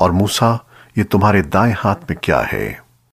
और मूसा ये तुम्हारे दाएँ हाथ में क्या है?